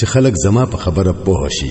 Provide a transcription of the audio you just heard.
چې خلک زما په خبره پوه شي